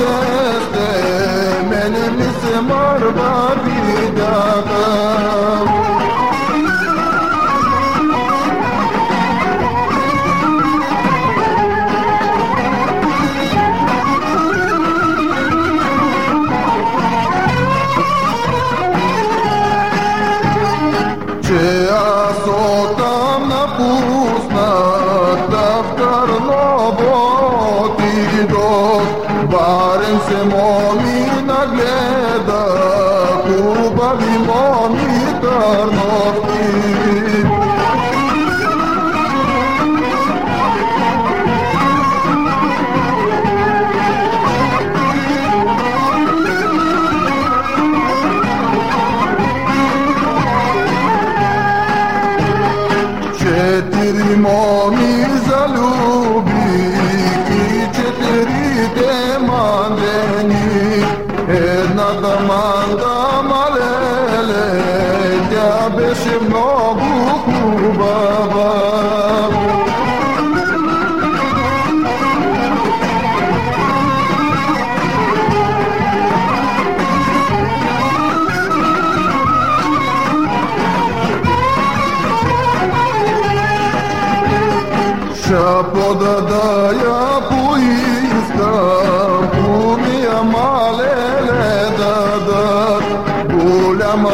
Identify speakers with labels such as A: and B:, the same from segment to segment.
A: derdim Elimiz marba bir dağım Çığa sotamla bu dok barem se momi nagleda kubavimo aman gamal ele Ya beşim nobuk mu baba. Şapoda da yapuyuz da Bu mi amal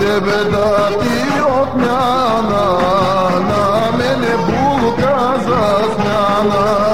A: tebe dati od mjana, na bul kazas.